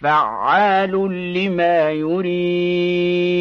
فعال لما يريد.